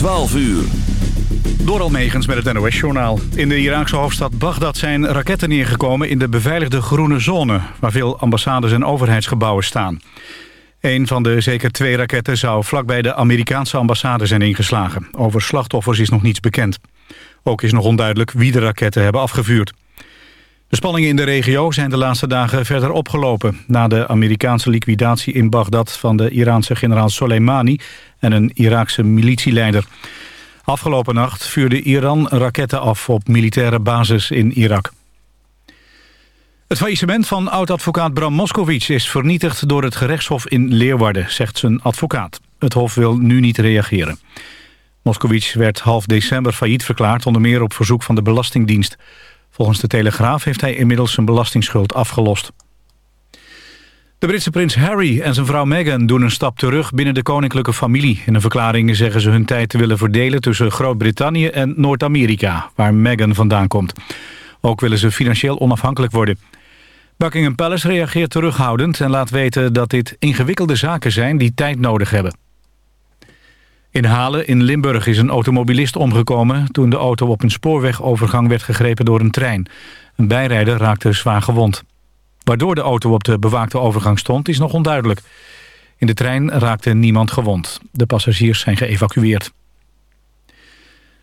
12 uur. Door Almegens met het NOS-journaal. In de Iraakse hoofdstad Bagdad zijn raketten neergekomen in de beveiligde groene zone... waar veel ambassades en overheidsgebouwen staan. Een van de zeker twee raketten zou vlakbij de Amerikaanse ambassade zijn ingeslagen. Over slachtoffers is nog niets bekend. Ook is nog onduidelijk wie de raketten hebben afgevuurd. De spanningen in de regio zijn de laatste dagen verder opgelopen... na de Amerikaanse liquidatie in Bagdad van de Iraanse generaal Soleimani... en een Iraakse militieleider. Afgelopen nacht vuurde Iran raketten af op militaire basis in Irak. Het faillissement van oud-advocaat Bram Moskowitz is vernietigd door het gerechtshof in Leeuwarden, zegt zijn advocaat. Het hof wil nu niet reageren. Moskowitz werd half december failliet verklaard, onder meer op verzoek van de Belastingdienst. Volgens de Telegraaf heeft hij inmiddels zijn belastingsschuld afgelost. De Britse prins Harry en zijn vrouw Meghan doen een stap terug binnen de koninklijke familie. In een verklaring zeggen ze hun tijd te willen verdelen tussen Groot-Brittannië en Noord-Amerika, waar Meghan vandaan komt. Ook willen ze financieel onafhankelijk worden. Buckingham Palace reageert terughoudend en laat weten dat dit ingewikkelde zaken zijn die tijd nodig hebben. In Halen in Limburg is een automobilist omgekomen toen de auto op een spoorwegovergang werd gegrepen door een trein. Een bijrijder raakte zwaar gewond. Waardoor de auto op de bewaakte overgang stond is nog onduidelijk. In de trein raakte niemand gewond. De passagiers zijn geëvacueerd.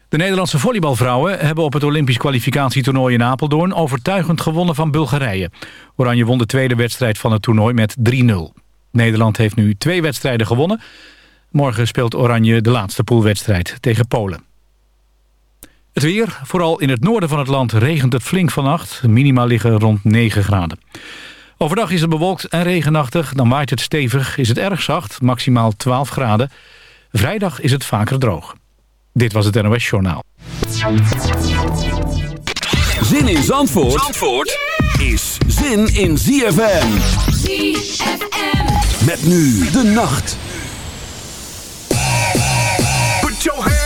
De Nederlandse volleybalvrouwen hebben op het Olympisch kwalificatietoernooi in Apeldoorn overtuigend gewonnen van Bulgarije. Oranje won de tweede wedstrijd van het toernooi met 3-0. Nederland heeft nu twee wedstrijden gewonnen. Morgen speelt Oranje de laatste poolwedstrijd tegen Polen. Het weer, vooral in het noorden van het land regent het flink vannacht. Minima liggen rond 9 graden. Overdag is het bewolkt en regenachtig, dan waait het stevig, is het erg zacht, maximaal 12 graden. Vrijdag is het vaker droog. Dit was het NOS Journaal. Zin in Zandvoort, Zandvoort is zin in ZFM. ZFM. Met nu de nacht.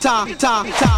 Ta ta ta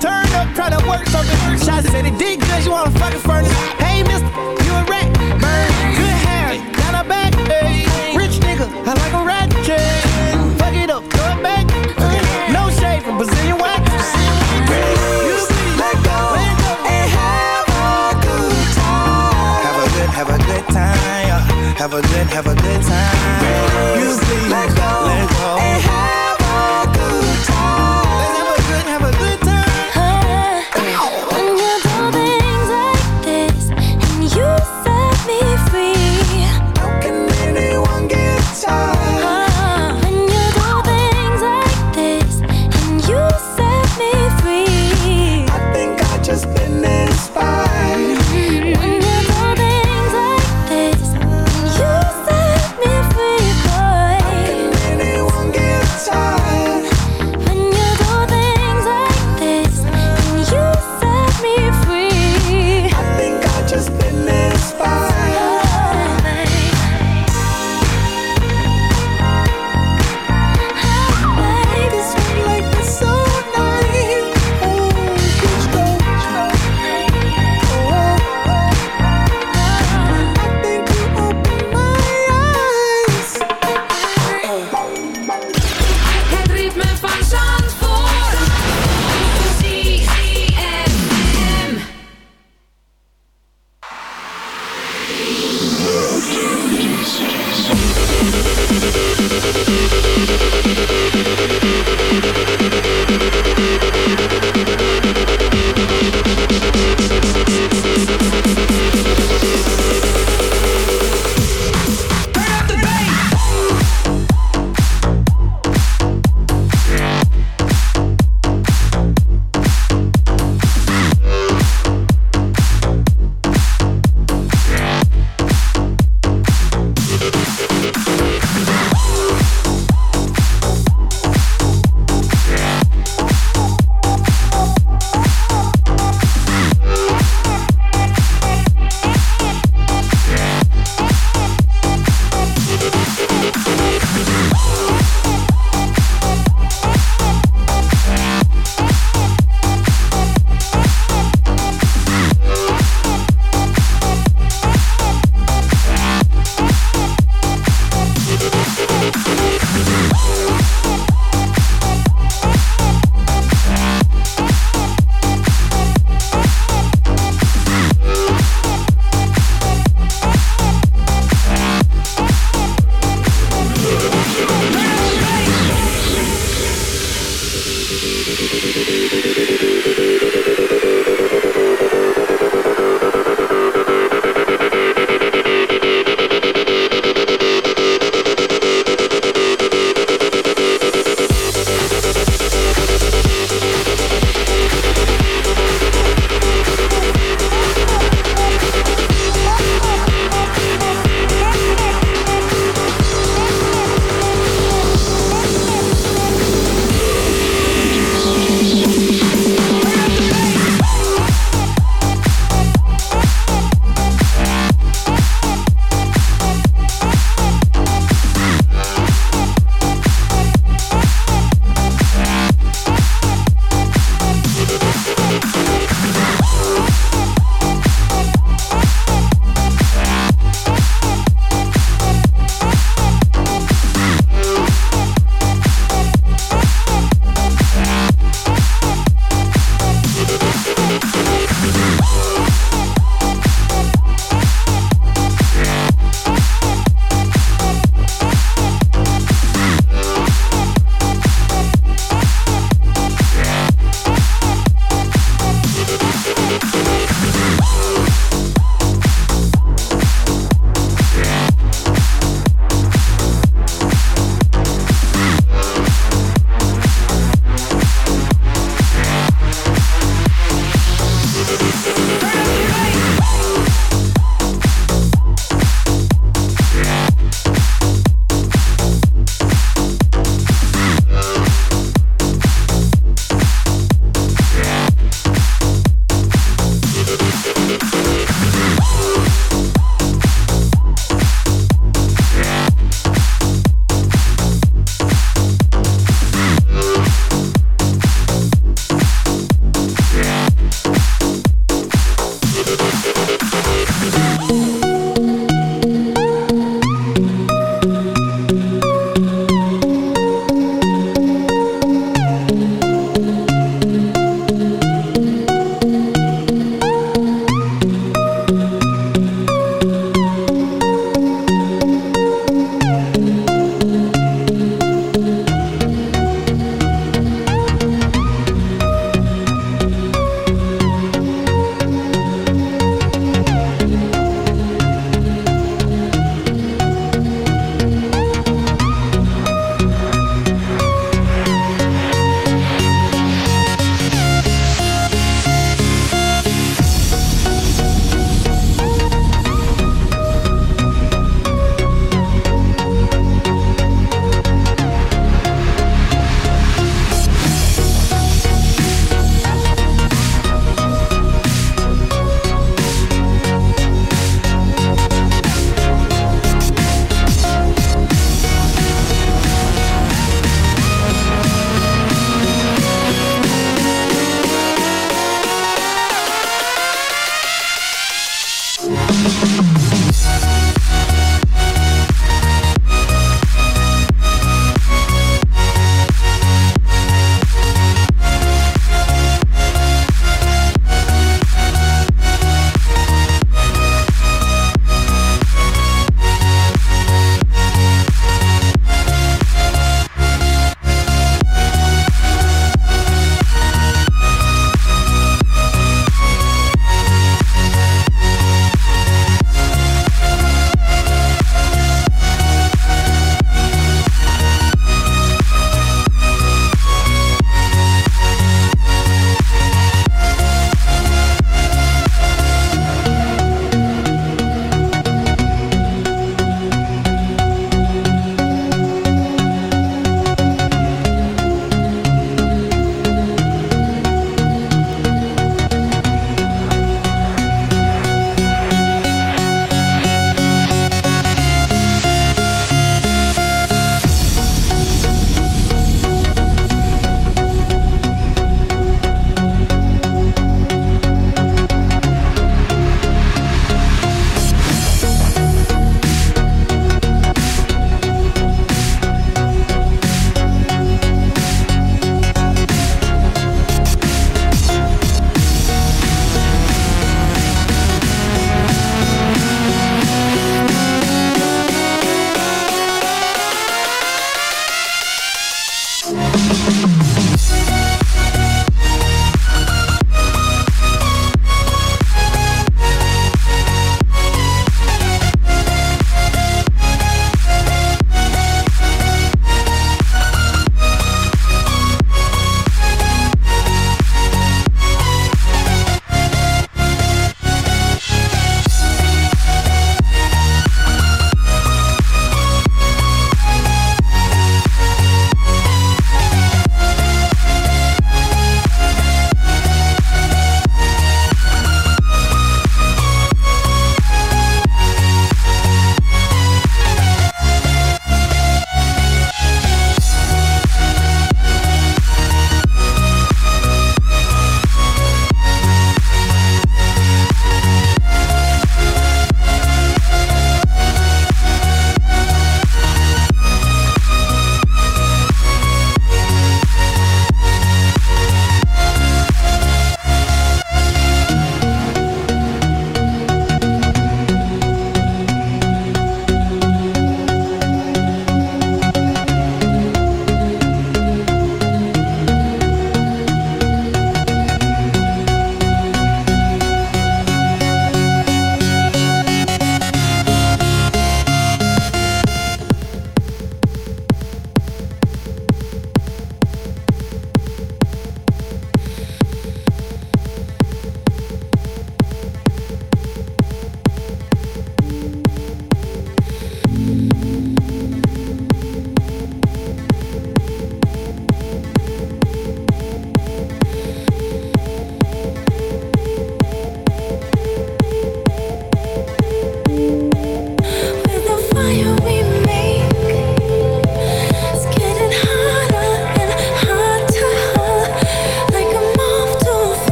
turn up, try to work something. Shots said it did good. You wanna fucking furnace? Hey, mister, you a rat. Burn, good hair, down her back. Hey, rich nigga, I like a rat chain. Fuck it up, throw it back. No shade from Brazilian wax. You let go, and have a good time. Have a good, have a good time. yeah. Have a good, have a good time.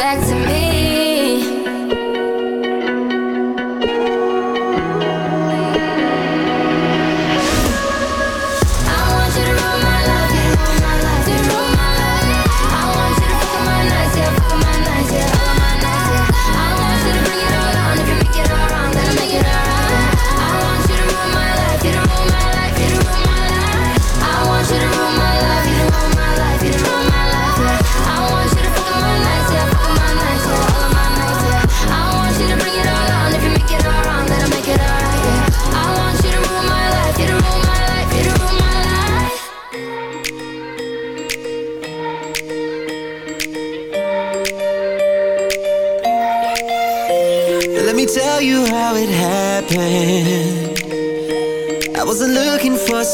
back to me.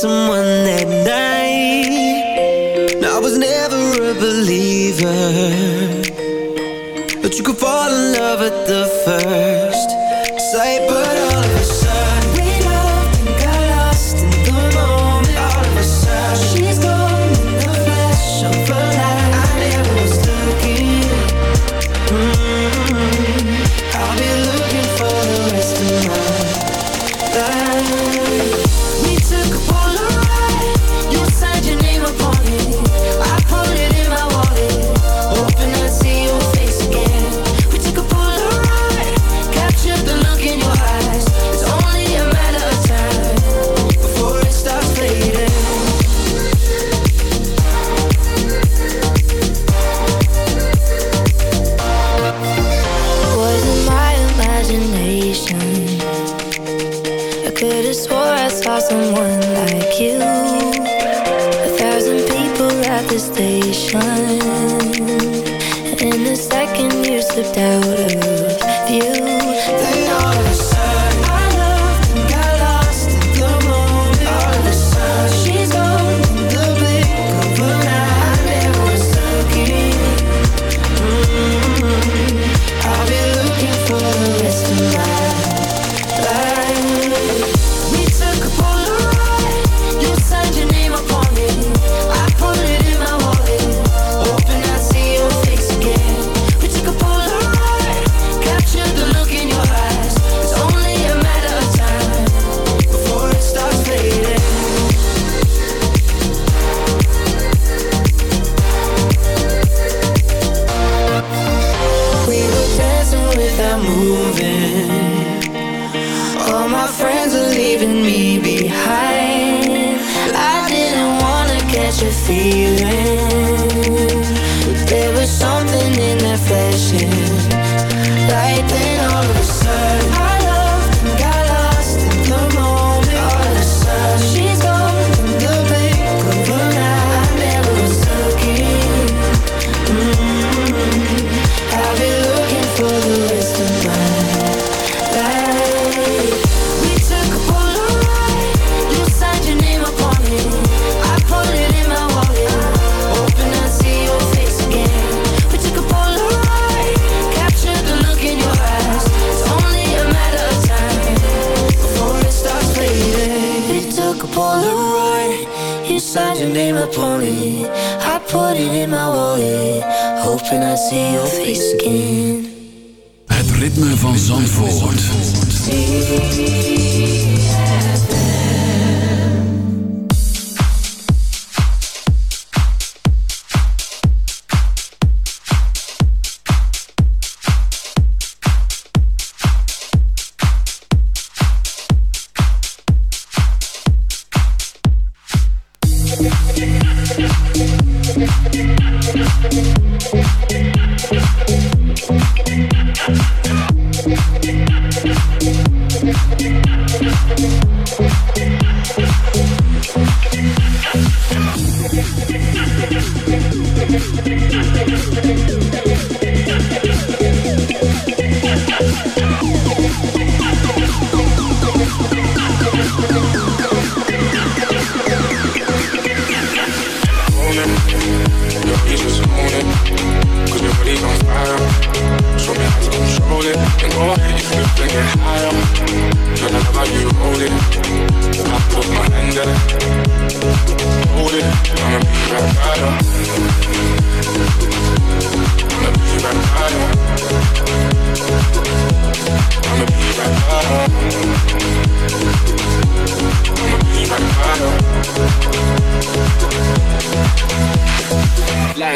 some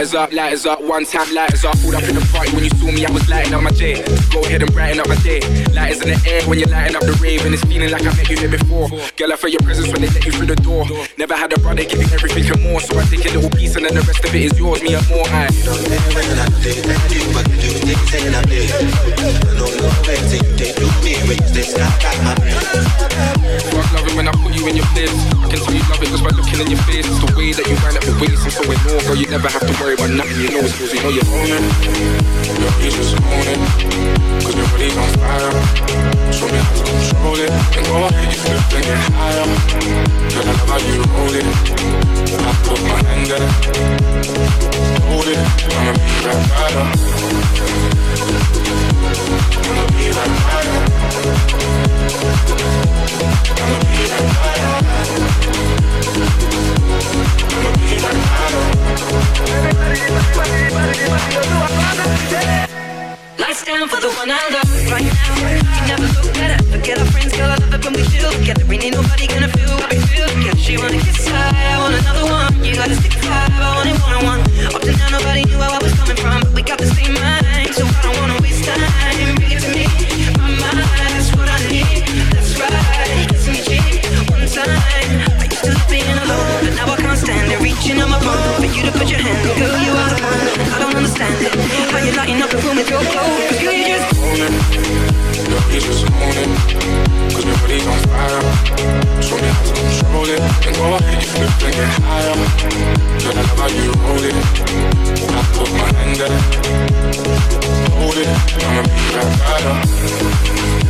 lighters up, lighters up, one time lighters up. All up in the fight when you saw me, I was lighting up my day. Go ahead and brighten up my day. Lighters in the air when you're lighting up the rave, and it's feeling like I met you here before. Girl, I felt your presence when they let you through the door. Never had a brother give you everything and more, so I take a little piece and then the rest of it is yours, me and more. I. Fuck loving when I put you in your place. I can tell you love it just by looking in your face. It's the way that you wind up the waist and so in more, girl. You never have to worry about nothing. You know it's yours. You know you're owning. Peace just own it. Cause your body's on fire. Show me how to control it. And go ahead, you flip and get higher. Girl, I love you roll it. Ik heb my hand there Hold it, I'ma be right by you I'ma be right by Lights down for the one I love right now. You never look better. Forget our friends, girl. I love it when we chill together. Ain't nobody gonna feel what we feel together. She wanna kiss high, I want another one. You gotta stick five, I want it one on one. Up to now, nobody knew where I was coming from, but we got the same mind, so I don't wanna waste time. Bring it to me, my mind, that's what I need. That's right, kiss me cheek one time. I used to love being alone, but now I can't stand it. Reaching on my phone for you to put your hand. Girl, you are the one. I don't understand it. Cause your body's on fire. Control. And get higher. Girl, I love how you roll it. I put my hand there. Hold it. I'ma be right by.